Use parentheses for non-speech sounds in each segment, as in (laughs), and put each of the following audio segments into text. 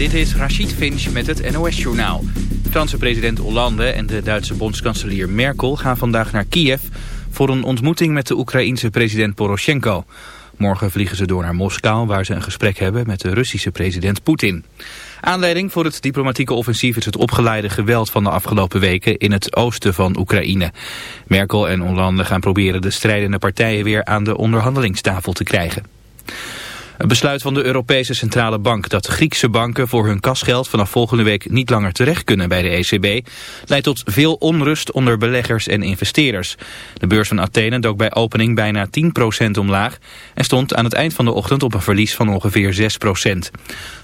dit is Rachid Finch met het NOS-journaal. Franse president Hollande en de Duitse bondskanselier Merkel gaan vandaag naar Kiev... voor een ontmoeting met de Oekraïense president Poroshenko. Morgen vliegen ze door naar Moskou waar ze een gesprek hebben met de Russische president Poetin. Aanleiding voor het diplomatieke offensief is het opgeleide geweld van de afgelopen weken in het oosten van Oekraïne. Merkel en Hollande gaan proberen de strijdende partijen weer aan de onderhandelingstafel te krijgen. Een besluit van de Europese Centrale Bank dat Griekse banken voor hun kasgeld vanaf volgende week niet langer terecht kunnen bij de ECB leidt tot veel onrust onder beleggers en investeerders. De beurs van Athene dook bij opening bijna 10% omlaag en stond aan het eind van de ochtend op een verlies van ongeveer 6%.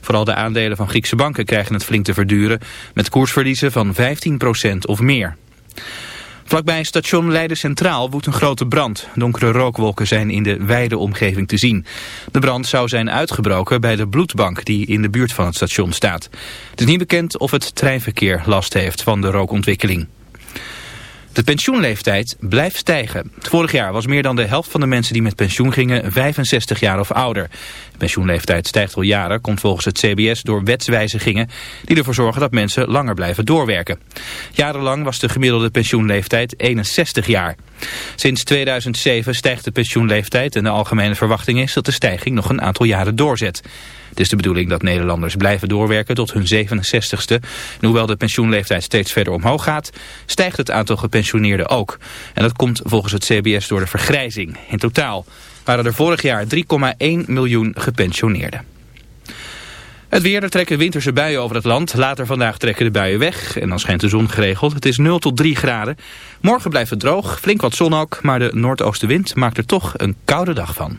Vooral de aandelen van Griekse banken krijgen het flink te verduren met koersverliezen van 15% of meer. Vlakbij station Leiden Centraal woedt een grote brand. Donkere rookwolken zijn in de wijde omgeving te zien. De brand zou zijn uitgebroken bij de bloedbank die in de buurt van het station staat. Het is niet bekend of het treinverkeer last heeft van de rookontwikkeling. De pensioenleeftijd blijft stijgen. Vorig jaar was meer dan de helft van de mensen die met pensioen gingen 65 jaar of ouder. De pensioenleeftijd stijgt al jaren, komt volgens het CBS door wetswijzigingen die ervoor zorgen dat mensen langer blijven doorwerken. Jarenlang was de gemiddelde pensioenleeftijd 61 jaar. Sinds 2007 stijgt de pensioenleeftijd en de algemene verwachting is dat de stijging nog een aantal jaren doorzet. Het is de bedoeling dat Nederlanders blijven doorwerken tot hun 67ste. En hoewel de pensioenleeftijd steeds verder omhoog gaat, stijgt het aantal gepensioneerden ook. En dat komt volgens het CBS door de vergrijzing. In totaal waren er vorig jaar 3,1 miljoen gepensioneerden. Het weer, er trekken winterse buien over het land. Later vandaag trekken de buien weg en dan schijnt de zon geregeld. Het is 0 tot 3 graden. Morgen blijft het droog, flink wat zon ook, maar de noordoostenwind maakt er toch een koude dag van.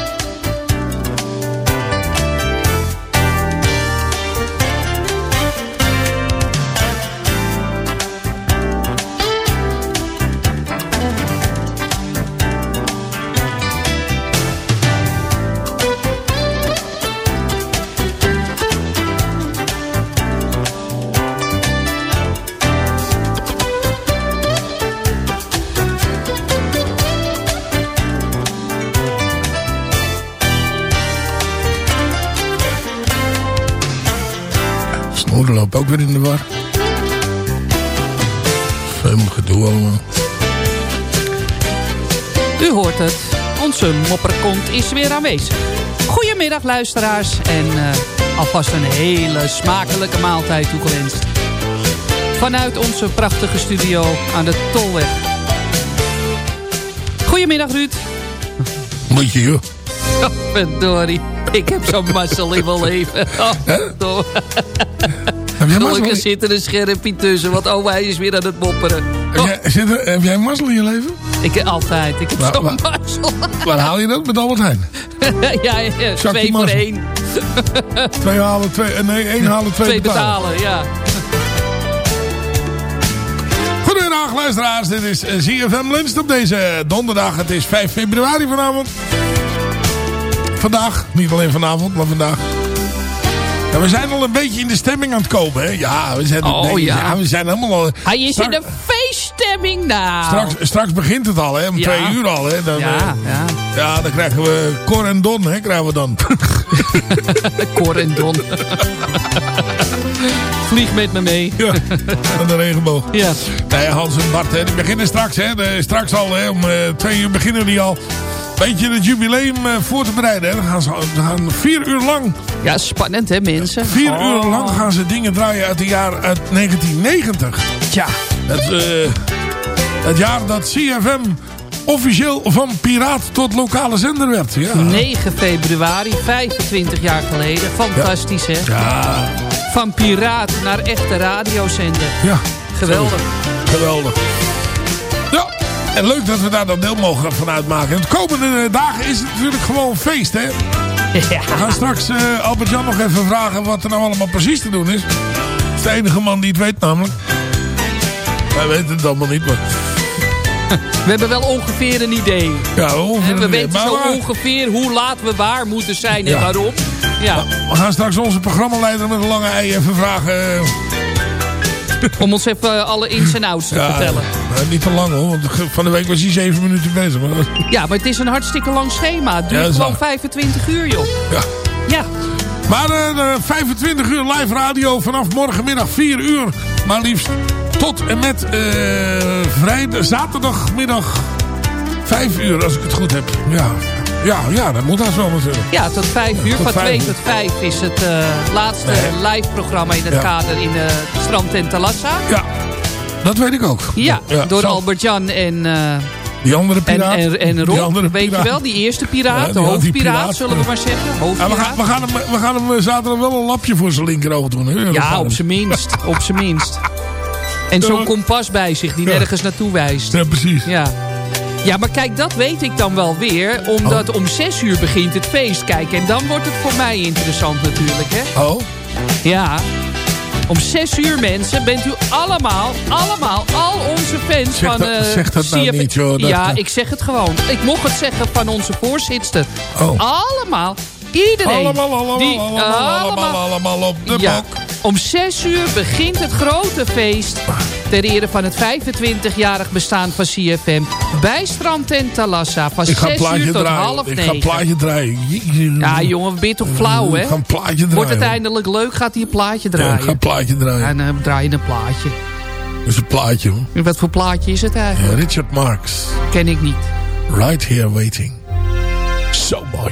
Loopt ook weer in de war. Veel gedoe allemaal. U hoort het. Onze mopperkont is weer aanwezig. Goedemiddag luisteraars en uh, alvast een hele smakelijke maaltijd toegewenst. Vanuit onze prachtige studio aan de Tolweg. Goedemiddag Ruud. Moet je joh. (laughs) Oh, verdorie. Ik heb zo'n mazzel in mijn leven. Oh, (laughs) Gelukkig zit er een scherpje tussen, want oh, hij is weer aan het mopperen. Heb, jij, zit er, heb jij mazzel in je leven? Ik altijd. Ik heb zo'n mazzel. Waar haal je dat met Albert Heijn? (laughs) ja, ja twee voor één. (laughs) twee halen, twee, eh, nee, één (laughs) halen, twee, twee betalen. betalen ja. Goedemiddag luisteraars, dit is eh, ZFM Lunch op deze donderdag. Het is 5 februari vanavond. Vandaag, niet alleen vanavond, maar vandaag. Ja, we zijn al een beetje in de stemming aan het komen. Hè? Ja, we zijn, oh, nee, ja. we zijn helemaal al... Hij is in de feeststemming nou. Straks, straks begint het al, hè? om twee uur al. Hè? Dan, ja, uh, ja. ja, dan krijgen we Cor en Don, hè? krijgen we dan. (laughs) Cor en Don. Vlieg met me mee. ja, aan de regenboog. Ja. Nee, Hans en Bart, hè, die beginnen straks. Hè? De, straks al, hè? om uh, twee uur beginnen die al beetje het jubileum uh, voor te bereiden. Hè. Dan gaan ze gaan vier uur lang... Ja, spannend hè mensen. Vier oh. uur lang gaan ze dingen draaien uit het jaar uit 1990. Ja. Het, uh, het jaar dat CFM officieel van piraat tot lokale zender werd. Ja. 9 februari, 25 jaar geleden. Fantastisch ja. hè? Ja. Van piraat naar echte radiozender. Ja. Geweldig. Geweldig. En leuk dat we daar dan deel mogen van uitmaken. de komende dagen is het natuurlijk gewoon feest, hè? Ja. We gaan straks uh, Albert-Jan nog even vragen wat er nou allemaal precies te doen is. Dat is de enige man die het weet namelijk. Wij weten het allemaal niet, maar... (laughs) We hebben wel ongeveer een idee. Ja, ongeveer We weten zo ongeveer hoe laat we waar moeten zijn en ja. waarom. Ja. We gaan straks onze programmaleider met een lange ei even vragen... (laughs) Om ons even alle ins en outs te ja, vertellen. Niet te lang hoor, want van de week was hij zeven minuten bezig. Maar... Ja, maar het is een hartstikke lang schema. Het duurt ja, gewoon 25 uur joh. Ja. Ja. Maar uh, 25 uur live radio vanaf morgenmiddag 4 uur. Maar liefst tot en met uh, vrijdag, zaterdagmiddag 5 uur als ik het goed heb. Ja, ja, ja, dat moet dat zo natuurlijk. Ja, tot vijf uur. Van twee tot vijf is het uh, laatste nee. live programma in het ja. kader in uh, Strand en Talassa. Ja, dat weet ik ook. Ja, ja door Albert-Jan en... Uh, die andere piraat. En, en, en Rob, weet piraat. je wel, die eerste piraat, ja, de hoofdpiraat, zullen we maar zeggen. Ja, we, gaan, we, gaan hem, we gaan hem zaterdag wel een lapje voor zijn linkeroog doen. Hè? Ja, op zijn minst. op zijn minst. (laughs) En zo'n kompas bij zich die nergens naartoe wijst. Ja, precies. Ja. Ja, maar kijk, dat weet ik dan wel weer. Omdat oh. om zes uur begint het feest. Kijk, en dan wordt het voor mij interessant natuurlijk, hè? Oh? Ja. Om zes uur, mensen, bent u allemaal, allemaal, al onze fans zeg van... Dat, uh, zeg dat nou niet, joh. Dat ja, dat... ik zeg het gewoon. Ik mocht het zeggen van onze voorzitter. Oh. Allemaal, iedereen. Allemaal, allemaal, die, allemaal, allemaal, allemaal op de ja. bok. Om zes uur begint het grote feest ter ere van het 25-jarig bestaan van CFM bij Strand en Talassa. Van 6 uur tot draaien. half Ik negen. ga een plaatje draaien. Ja, jongen, ben je toch flauw, hè? Ik ga een plaatje draaien. Wordt het eindelijk leuk, gaat hij een plaatje draaien. Ja, ik ga een plaatje draaien. En dan uh, draai je een plaatje. Dat is een plaatje, hoor. Wat voor plaatje is het eigenlijk? Ja, Richard Marx. Ken ik niet. Right Here Waiting. Zo mooi.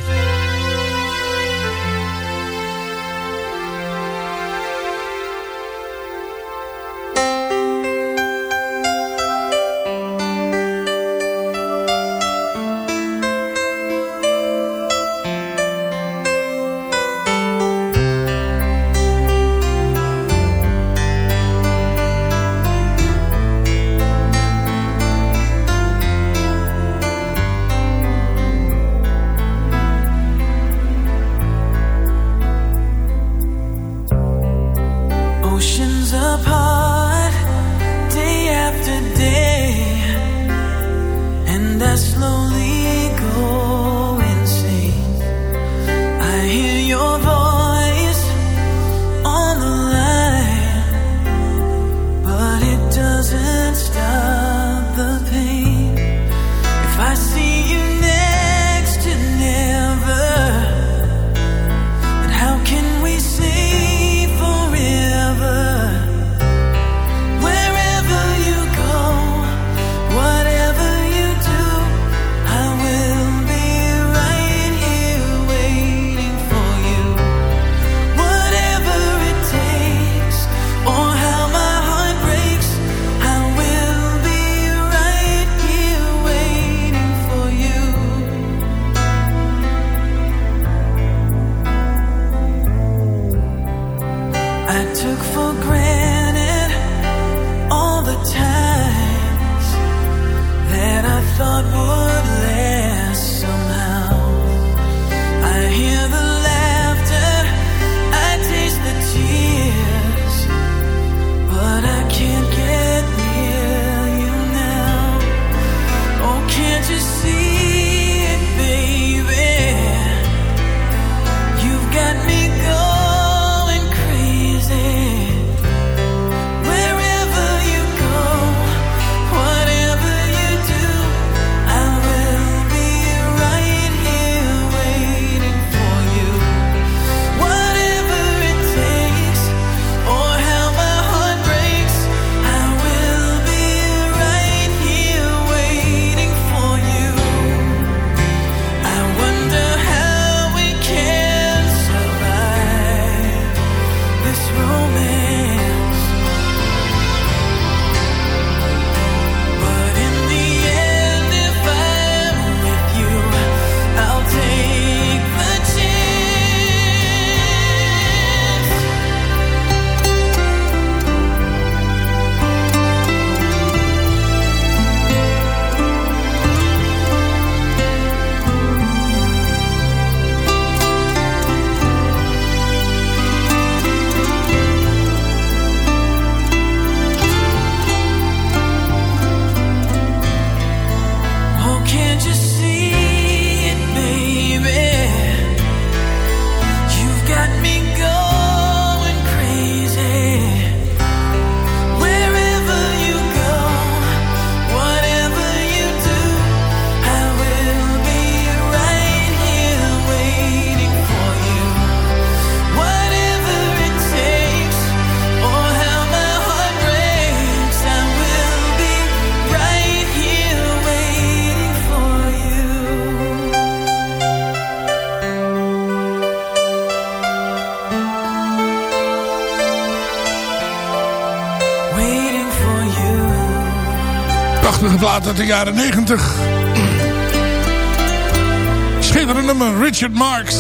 Prachtige plaat uit de jaren 90. Schitterende nummer, Richard Marks.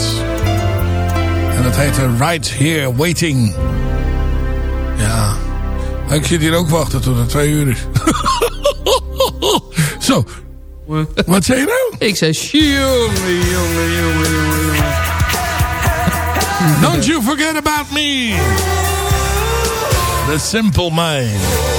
En dat heette Right Here Waiting. Ja, ik zit hier ook wachten tot het twee uur is. (laughs) Zo, wat zei je nou? Ik zei, jongen, jongen, jongen, jongen. Don't you forget about me. The Simple Mind.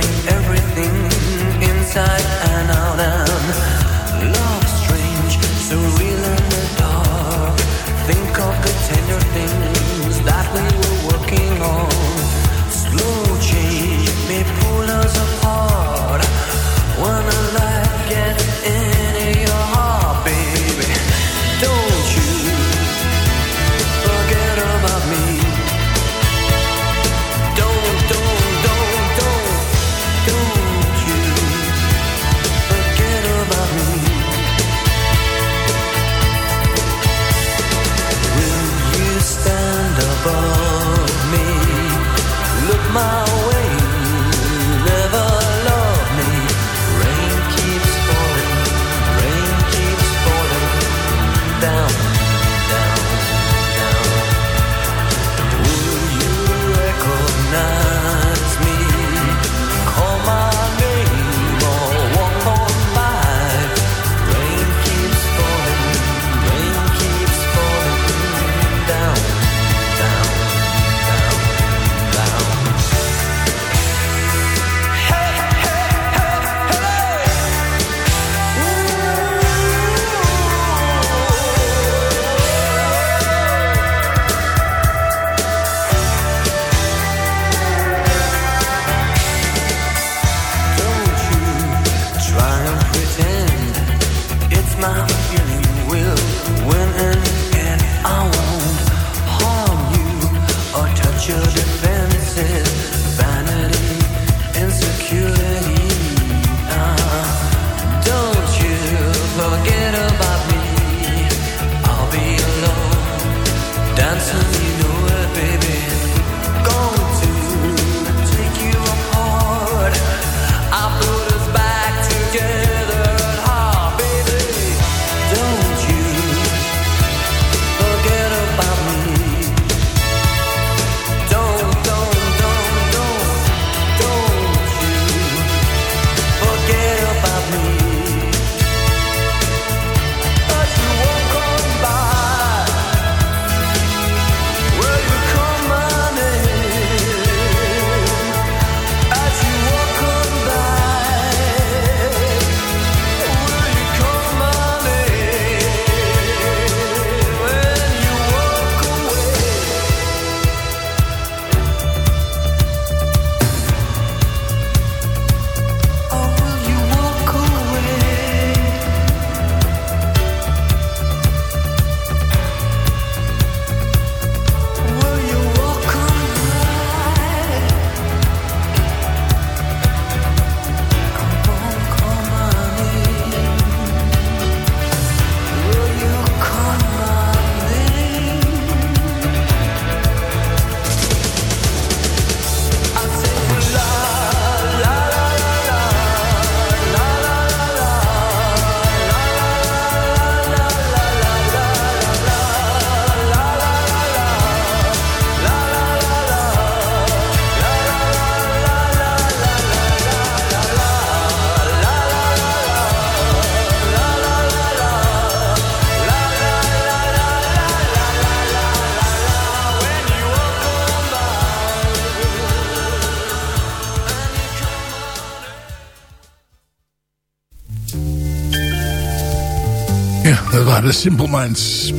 Simple Minds.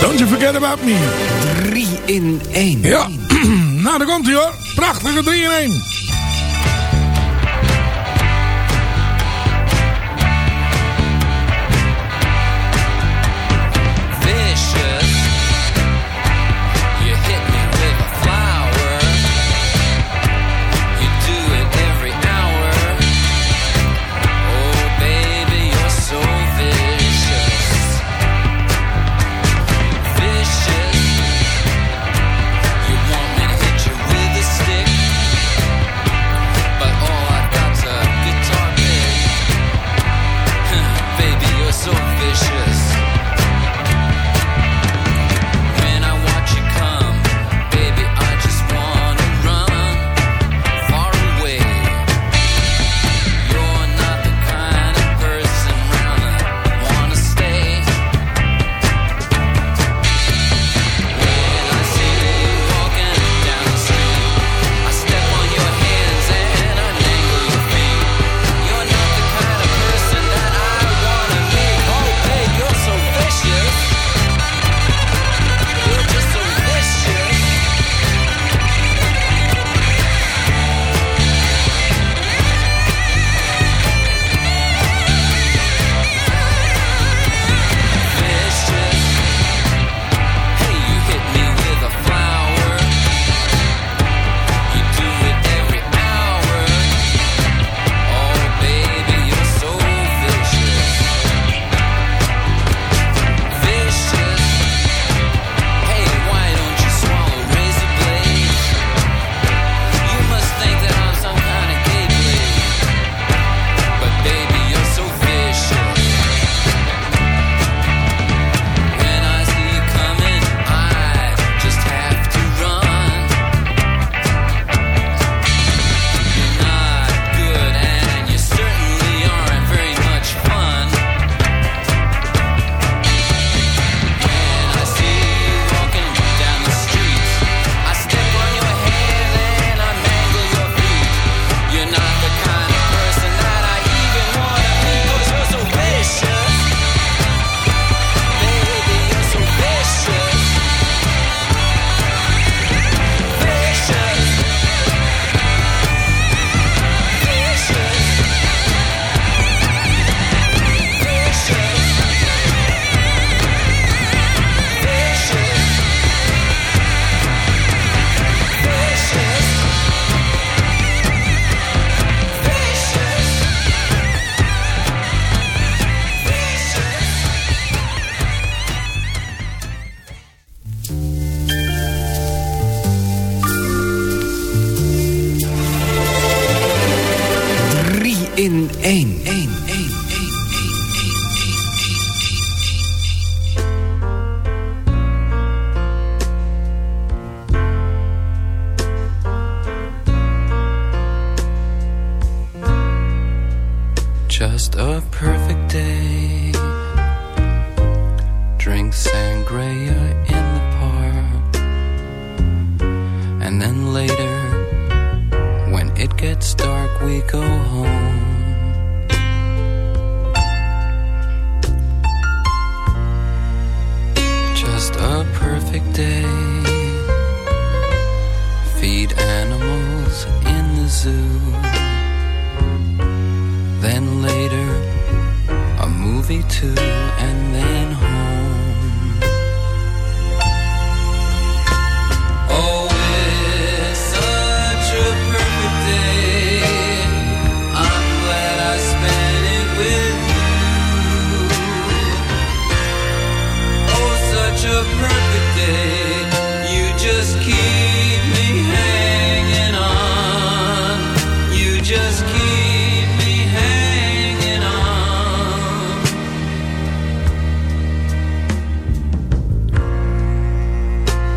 Don't you forget about me. 3 in 1. Ja, nou daar komt hij hoor. Prachtige 3 in 1.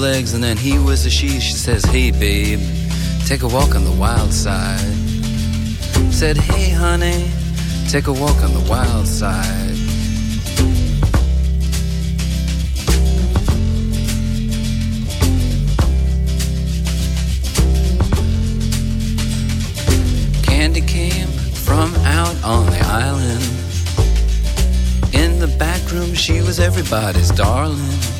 legs, and then he was a she. She says, Hey, babe, take a walk on the wild side. Said, Hey, honey, take a walk on the wild side. Candy came from out on the island. In the back room, she was everybody's darling.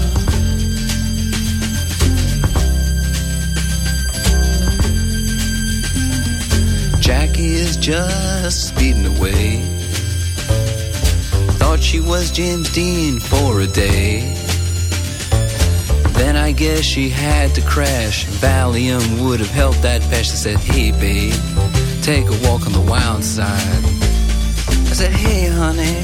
is just speeding away. Thought she was James Dean for a day. Then I guess she had to crash. Valium would have helped that patch. I said, hey, babe, take a walk on the wild side. I said, hey, honey,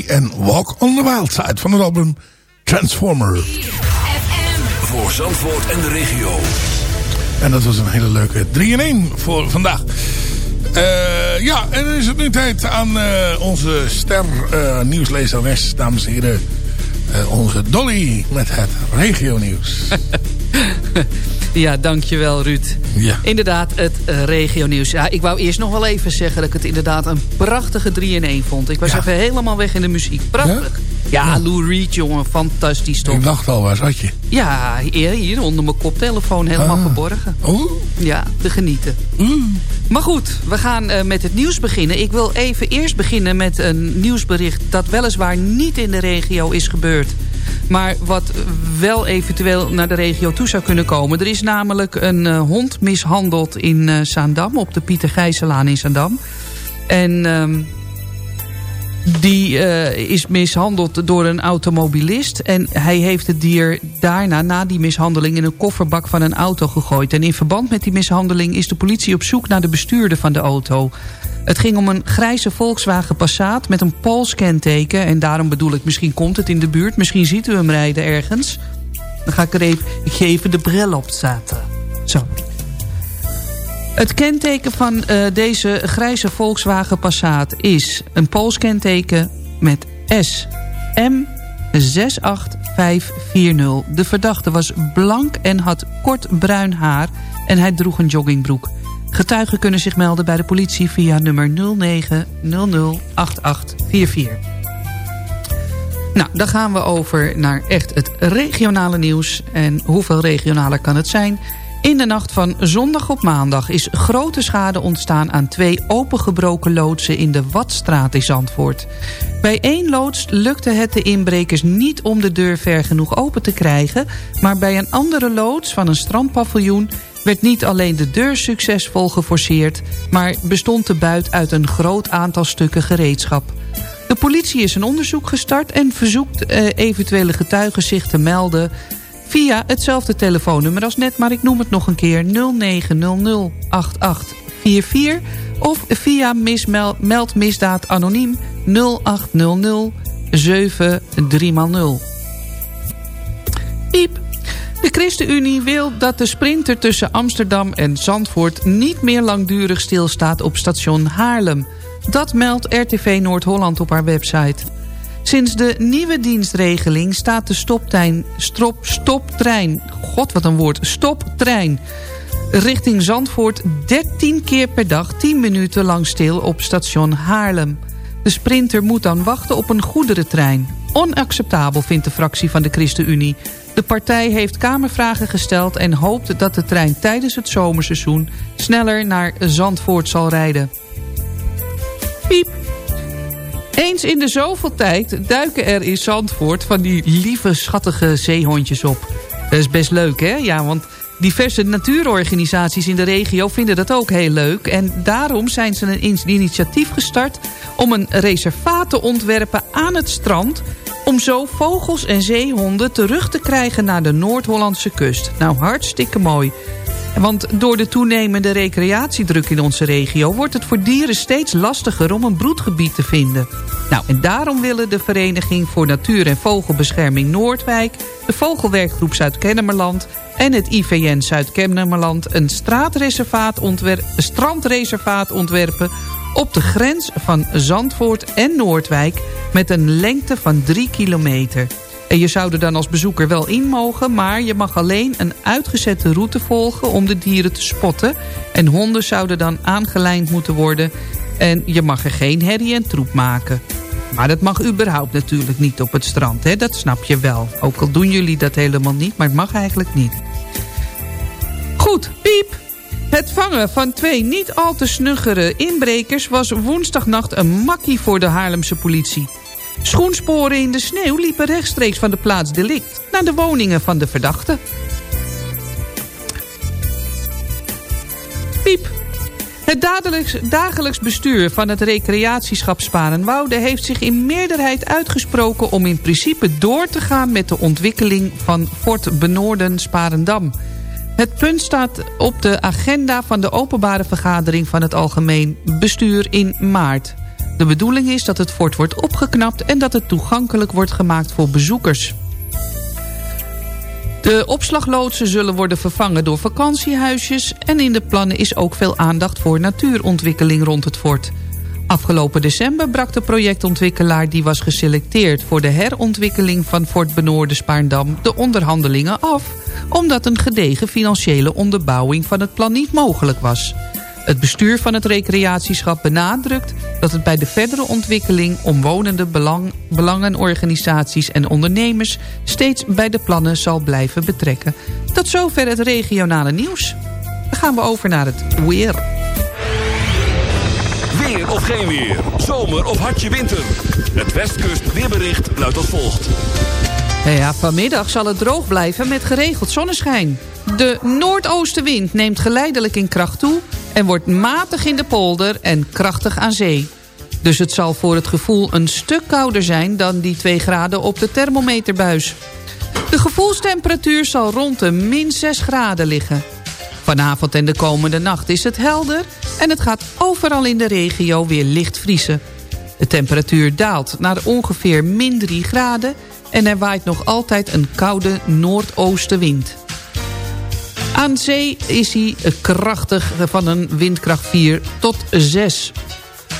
En Walk on the Wild Side van het album Transformer. Voor Zandvoort en de regio. En dat was een hele leuke 3-in-1 voor vandaag. Uh, ja, en dan is het nu tijd aan uh, onze ster uh, nieuwslezeres, dames en heren. onze Dolly met het regio nieuws. (laughs) (laughs) Ja, dankjewel Ruud. Ja. Inderdaad, het uh, regionieuws. Ja, ik wou eerst nog wel even zeggen dat ik het inderdaad een prachtige 3-in-1 vond. Ik was even helemaal weg in de muziek. Prachtig. Ja, ja, Lou Reed, jongen, fantastisch toch. Ik dacht al, waar zat je? Ja, hier onder mijn koptelefoon helemaal ah. verborgen. Oh. Ja, te genieten. Mm. Maar goed, we gaan uh, met het nieuws beginnen. Ik wil even eerst beginnen met een nieuwsbericht... dat weliswaar niet in de regio is gebeurd... Maar wat wel eventueel naar de regio toe zou kunnen komen. Er is namelijk een uh, hond mishandeld in uh. Op de Pieter Gijzelaan in Zaandam. En... Um, die uh, is mishandeld door een automobilist. En hij heeft het dier daarna, na die mishandeling... in een kofferbak van een auto gegooid. En in verband met die mishandeling is de politie op zoek naar de bestuurder van de auto. Het ging om een grijze Volkswagen Passat met een Pools kenteken. En daarom bedoel ik, misschien komt het in de buurt. Misschien ziet u hem rijden ergens. Dan ga ik er even, ik even de bril opzetten. Zo. Het kenteken van uh, deze grijze Volkswagen Passat is een Pools kenteken met S M 68540. De verdachte was blank en had kort bruin haar en hij droeg een joggingbroek. Getuigen kunnen zich melden bij de politie via nummer 09008844. Nou, dan gaan we over naar echt het regionale nieuws. En hoeveel regionaler kan het zijn? In de nacht van zondag op maandag is grote schade ontstaan aan twee opengebroken loodsen in de Watstraat in Zandvoort. Bij één loods lukte het de inbrekers niet om de deur ver genoeg open te krijgen, maar bij een andere loods van een strandpaviljoen werd niet alleen de deur succesvol geforceerd... maar bestond de buit uit een groot aantal stukken gereedschap. De politie is een onderzoek gestart en verzoekt eh, eventuele getuigen zich te melden... via hetzelfde telefoonnummer als net, maar ik noem het nog een keer... 0900 8844 of via meldmisdaad anoniem 0800 73 Piep. De ChristenUnie wil dat de sprinter tussen Amsterdam en Zandvoort... niet meer langdurig stilstaat op station Haarlem. Dat meldt RTV Noord-Holland op haar website. Sinds de nieuwe dienstregeling staat de stoptrein, stop, stoptrein... God, wat een woord, stoptrein... richting Zandvoort 13 keer per dag 10 minuten lang stil op station Haarlem. De sprinter moet dan wachten op een goederentrein. Onacceptabel vindt de fractie van de ChristenUnie... De partij heeft kamervragen gesteld en hoopt dat de trein tijdens het zomerseizoen sneller naar Zandvoort zal rijden. Piep. Eens in de zoveel tijd duiken er in Zandvoort van die lieve schattige zeehondjes op. Dat is best leuk hè, ja, want diverse natuurorganisaties in de regio vinden dat ook heel leuk. En daarom zijn ze een initiatief gestart om een reservaat te ontwerpen aan het strand om zo vogels en zeehonden terug te krijgen naar de Noord-Hollandse kust. Nou, hartstikke mooi. Want door de toenemende recreatiedruk in onze regio... wordt het voor dieren steeds lastiger om een broedgebied te vinden. Nou, en daarom willen de Vereniging voor Natuur- en Vogelbescherming Noordwijk... de Vogelwerkgroep Zuid-Kennemerland en het IVN Zuid-Kennemerland... een strandreservaat ontwerpen op de grens van Zandvoort en Noordwijk... met een lengte van 3 kilometer. En je zou er dan als bezoeker wel in mogen... maar je mag alleen een uitgezette route volgen om de dieren te spotten. En honden zouden dan aangelijnd moeten worden... en je mag er geen herrie en troep maken. Maar dat mag überhaupt natuurlijk niet op het strand, hè? dat snap je wel. Ook al doen jullie dat helemaal niet, maar het mag eigenlijk niet. Goed, piep! Het vangen van twee niet al te snuggere inbrekers... was woensdagnacht een makkie voor de Haarlemse politie. Schoensporen in de sneeuw liepen rechtstreeks van de plaats delict... naar de woningen van de verdachten. Piep. Het dagelijks, dagelijks bestuur van het recreatieschap Sparenwoude... heeft zich in meerderheid uitgesproken om in principe door te gaan... met de ontwikkeling van Fort Benoorden Sparendam... Het punt staat op de agenda van de openbare vergadering van het algemeen bestuur in maart. De bedoeling is dat het fort wordt opgeknapt en dat het toegankelijk wordt gemaakt voor bezoekers. De opslagloodsen zullen worden vervangen door vakantiehuisjes... en in de plannen is ook veel aandacht voor natuurontwikkeling rond het fort. Afgelopen december brak de projectontwikkelaar die was geselecteerd... voor de herontwikkeling van Fort Benoorde Spaarndam de onderhandelingen af... omdat een gedegen financiële onderbouwing van het plan niet mogelijk was. Het bestuur van het recreatieschap benadrukt dat het bij de verdere ontwikkeling omwonende belang, belangenorganisaties en ondernemers steeds bij de plannen zal blijven betrekken. Tot zover het regionale nieuws. Dan gaan we over naar het weer. Weer of geen weer. Zomer of hartje winter. Het Westkust weerbericht luidt als volgt. Ja, vanmiddag zal het droog blijven met geregeld zonneschijn. De noordoostenwind neemt geleidelijk in kracht toe... en wordt matig in de polder en krachtig aan zee. Dus het zal voor het gevoel een stuk kouder zijn... dan die 2 graden op de thermometerbuis. De gevoelstemperatuur zal rond de min 6 graden liggen. Vanavond en de komende nacht is het helder... en het gaat overal in de regio weer licht vriezen. De temperatuur daalt naar ongeveer min 3 graden... en er waait nog altijd een koude noordoostenwind. Aan zee is hij krachtig van een windkracht 4 tot 6.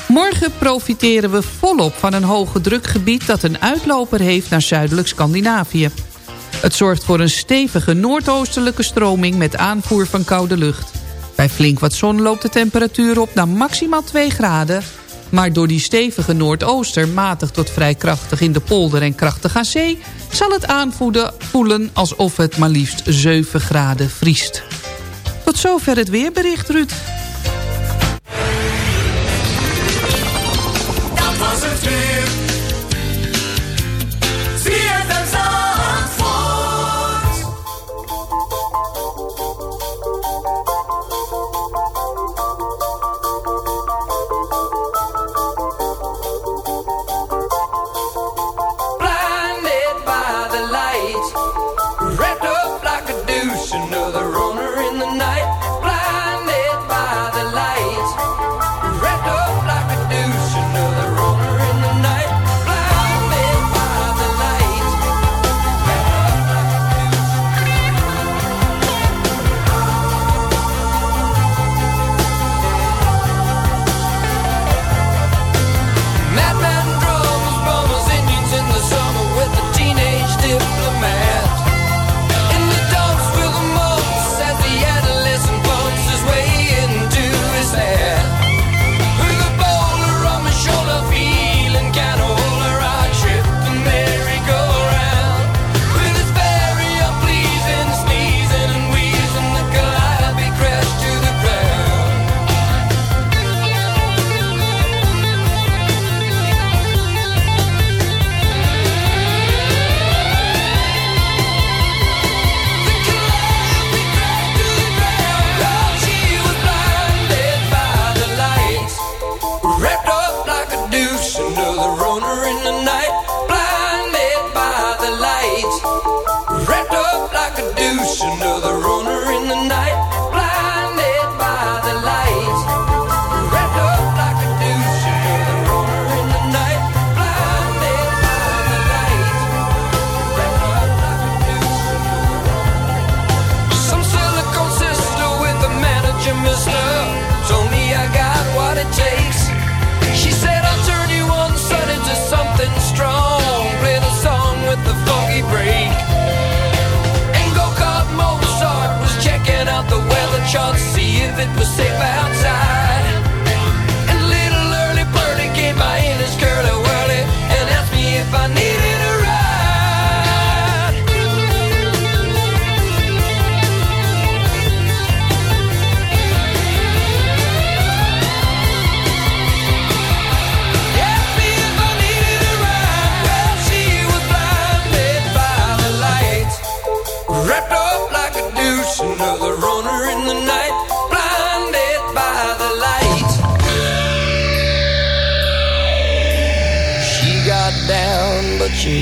Morgen profiteren we volop van een hoge drukgebied... dat een uitloper heeft naar zuidelijk Scandinavië. Het zorgt voor een stevige noordoostelijke stroming met aanvoer van koude lucht. Bij flink wat zon loopt de temperatuur op naar maximaal 2 graden... Maar door die stevige noordooster matig tot vrij krachtig in de polder en krachtig aan zee... zal het aanvoelen voelen alsof het maar liefst 7 graden vriest. Tot zover het weerbericht, Ruud. it was safe outside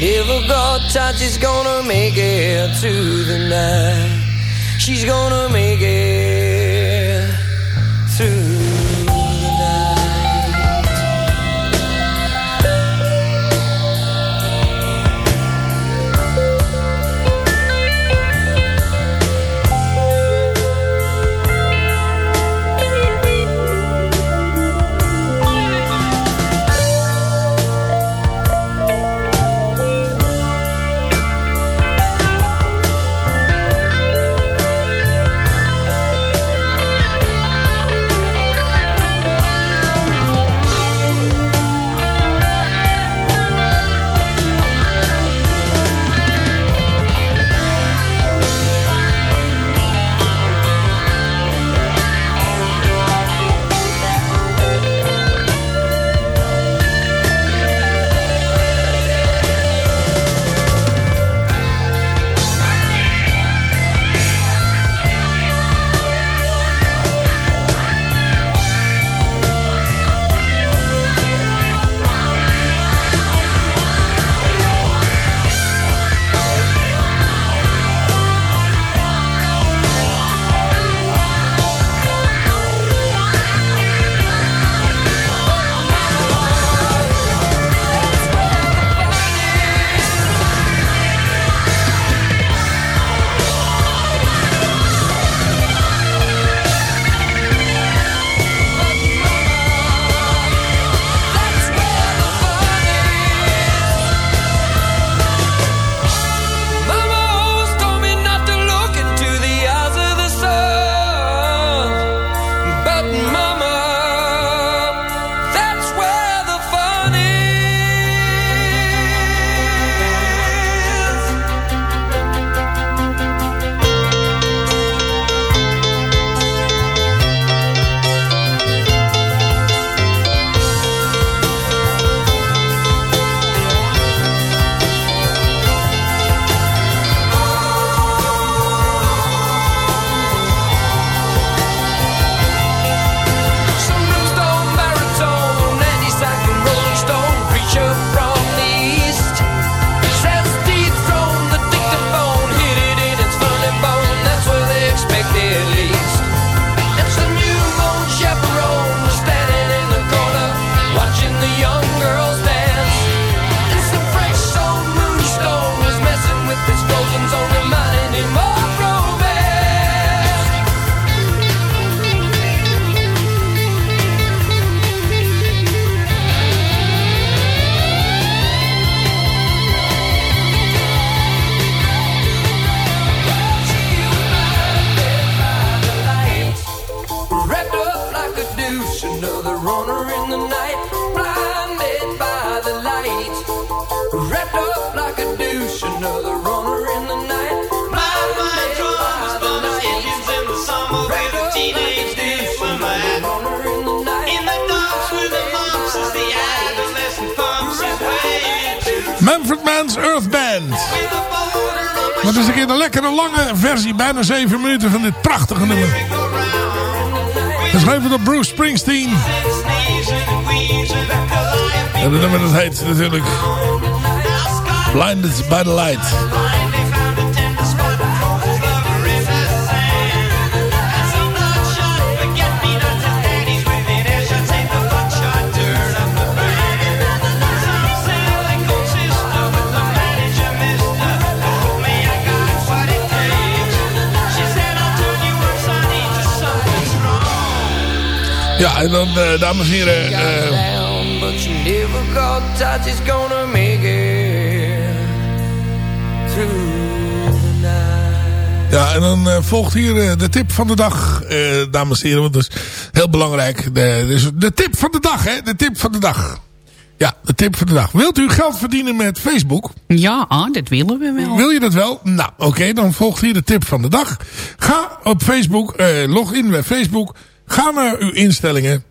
Every God touch is gonna make it to the night. She's gonna make it. 7 minuten van dit prachtige nummer. Geschreven door Bruce Springsteen. En het nummer dat heet natuurlijk... Blinded by the Light. Ja, en dan, eh, dames en heren... eh. Ja, en dan eh, volgt hier eh, de tip van de dag, eh, dames en heren. Want dat is heel belangrijk. De, dus de tip van de dag, hè. De tip van de dag. Ja, de tip van de dag. Wilt u geld verdienen met Facebook? Ja, ah, dat willen we wel. Wil je dat wel? Nou, oké, dan volgt hier de tip van de dag. Ga op Facebook, eh, log in bij Facebook. Ga naar uw instellingen.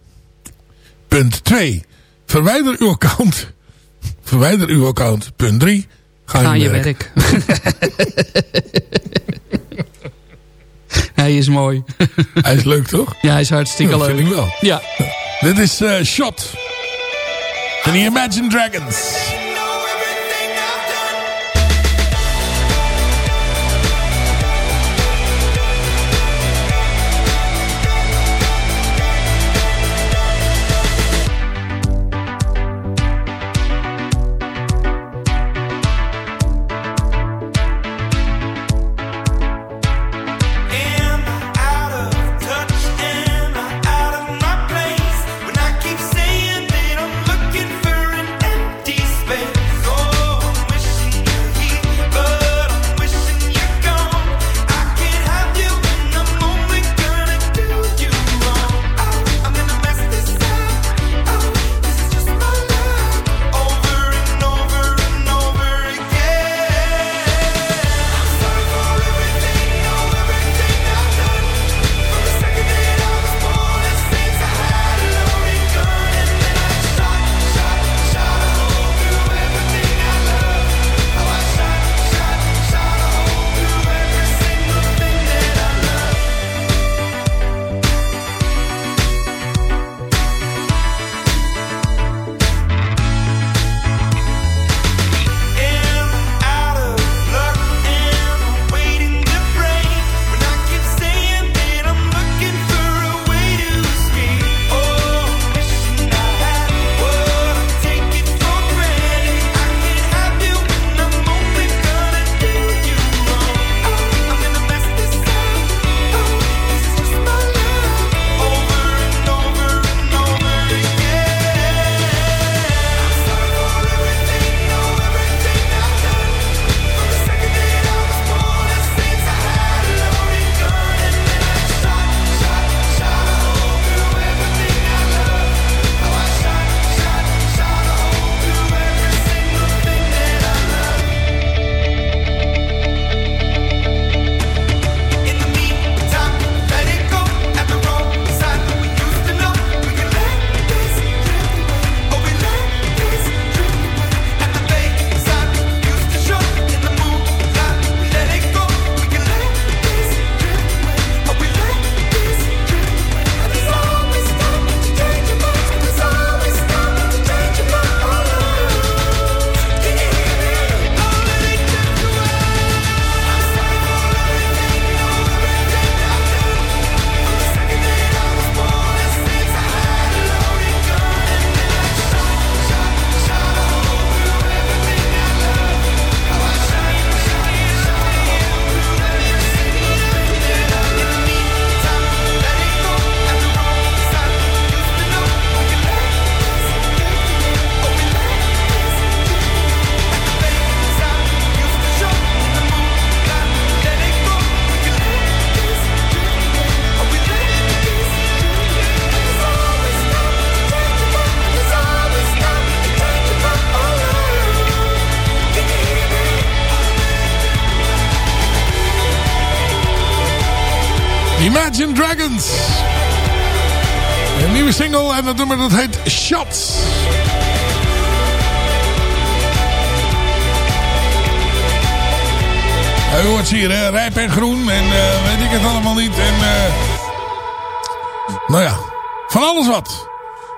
Punt 2. Verwijder uw account. Verwijder uw account. Punt 3. Ga, Ga je je werk. werk. hij is mooi. Hij is leuk, toch? Ja, hij is hartstikke leuk. vind ik wel. Ja. Dit is eh, Shot. De Imagine Dragons. Imagine Dragons. Een nieuwe single en dat nummer dat heet Shots. U hoort hier, hè, rijp en groen en uh, weet ik het allemaal niet. En, uh, nou ja, van alles wat.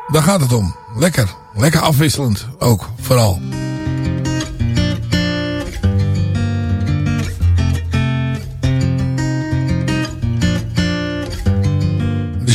Daar gaat het om. Lekker, lekker afwisselend ook, vooral.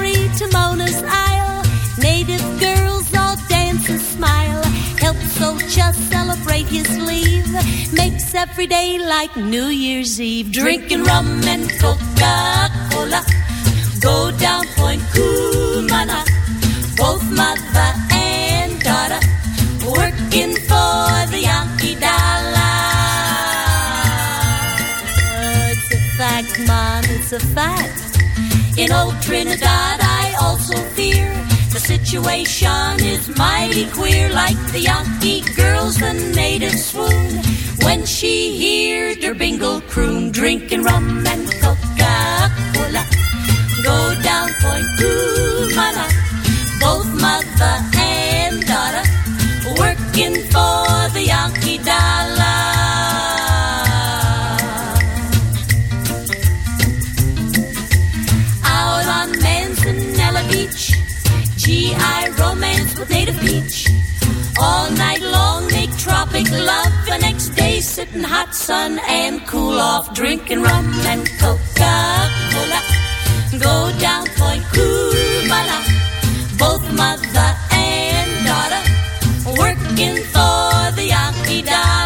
chick to Mona's Isle. Native girls all dance and smile. Helps Ocha celebrate his leave. Makes every day like New Year's Eve. Drinking rum and Coca-Cola. Go down Point Cumana. Both mother and daughter. Working for the Yankee dollar. It's a fact, man, it's a fact. In old Trinidad, I also fear the situation is mighty queer. Like the Yankee girls, the natives swoon when she heard her bingle croon, drinking rum and Coca-Cola. Go down Point Cumana, both mother All night long make tropic love. The next day sit in hot sun and cool off, drinking rum and Coca-Cola. Go down Point Cumana, both mother and daughter, working for the Yankee dollar.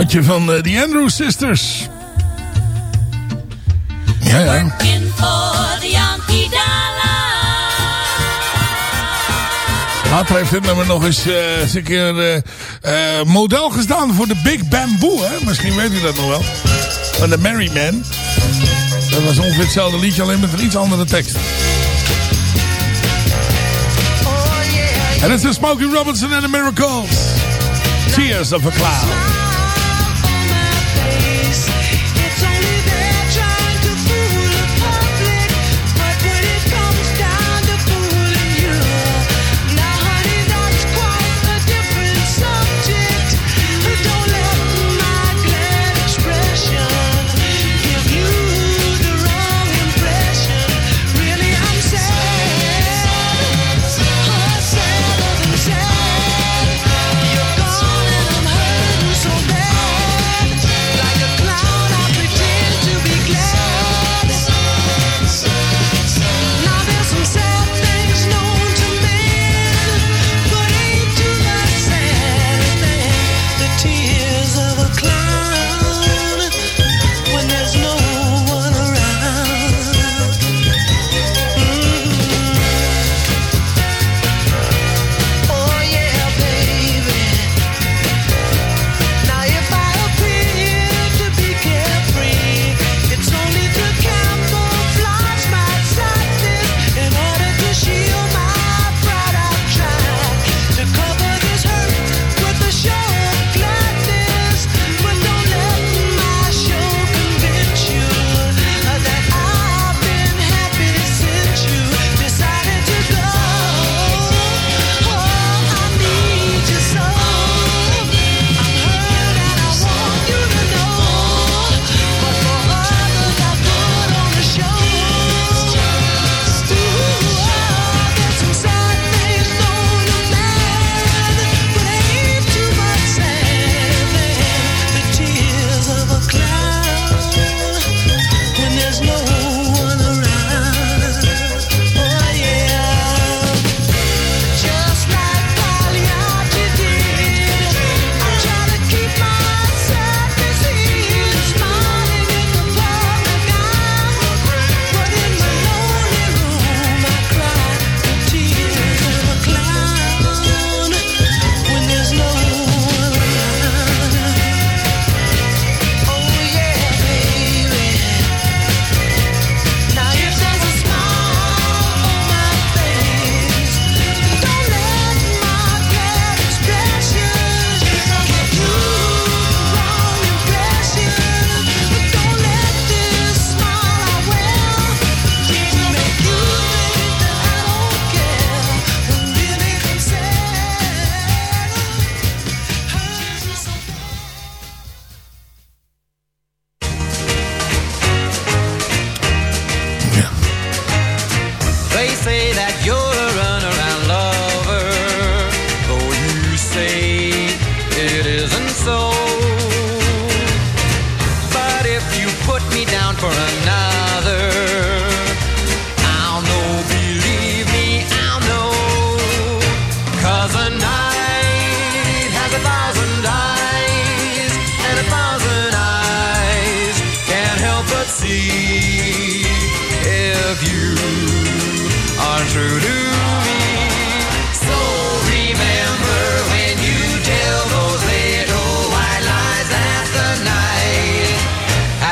Oudje van eh, de Andrews Sisters. Ja, ja. Working for the Yankee dollar. Later heeft dit nummer nog eens, eh, eens een keer eh, model gestaan voor de Big Bamboo. Hè? Misschien weet u dat nog wel. Van de Merry Man. Dat was ongeveer hetzelfde liedje, alleen met een iets andere tekst. En het is de Smokey Robinson and the Miracles. Tears of a Cloud.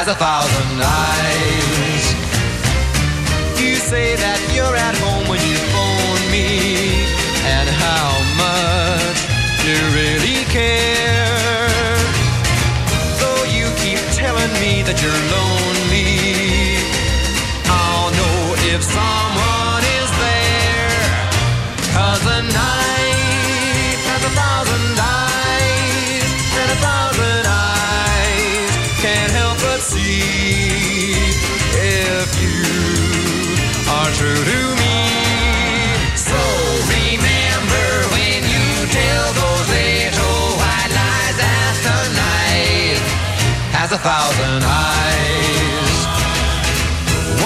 A thousand eyes. You say that you're at home when you phone me, and how much you really care. Though you keep telling me that you're lonely, true to me. So remember when you tell those little white lies that the night has a thousand eyes.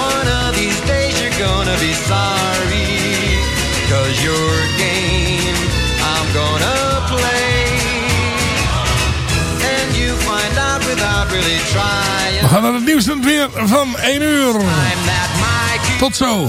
One of these days you're gonna be sorry, cause your game I'm gonna play. And you find out without really trying. We gaan naar het nieuws en weer van 1 uur. Tot zo.